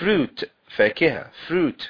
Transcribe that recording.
fruit فاكهة fruit.